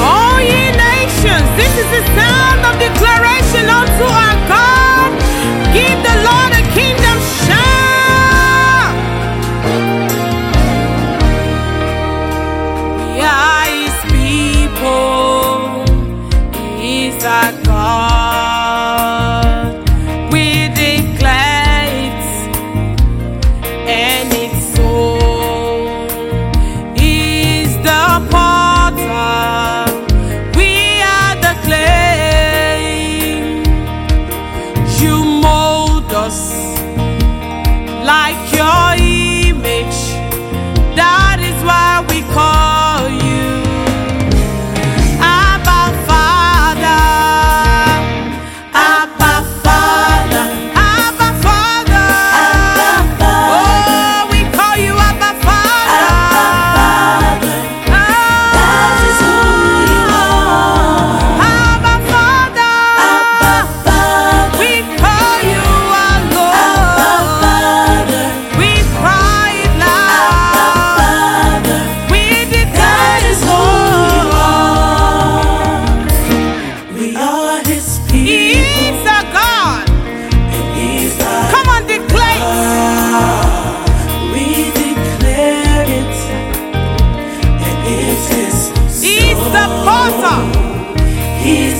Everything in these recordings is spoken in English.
All ye nations, this is the sound of declaration unto our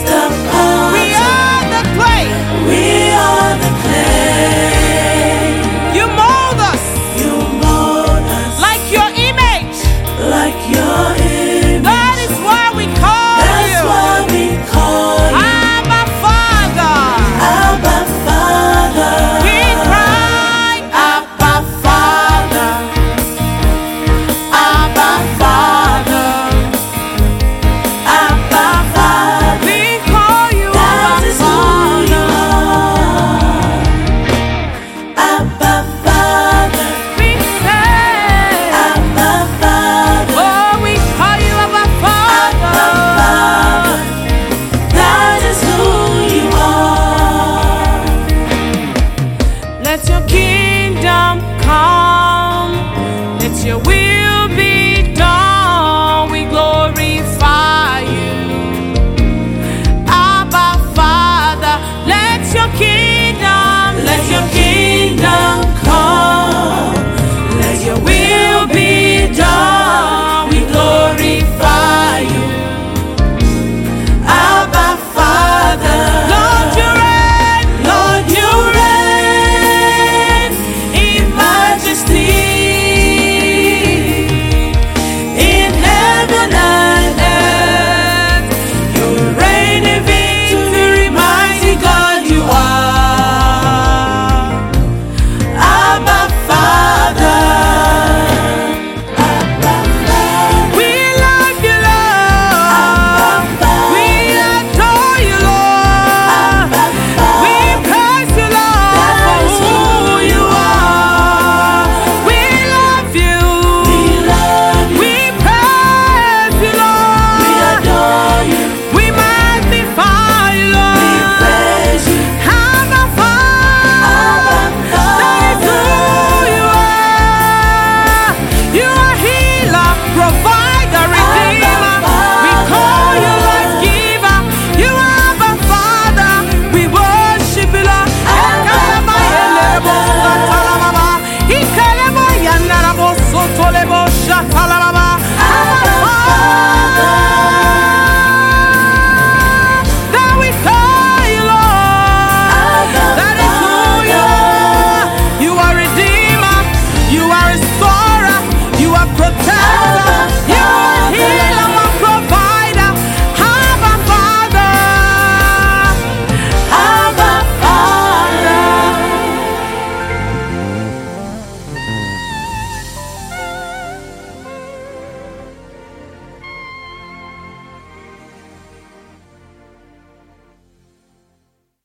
come.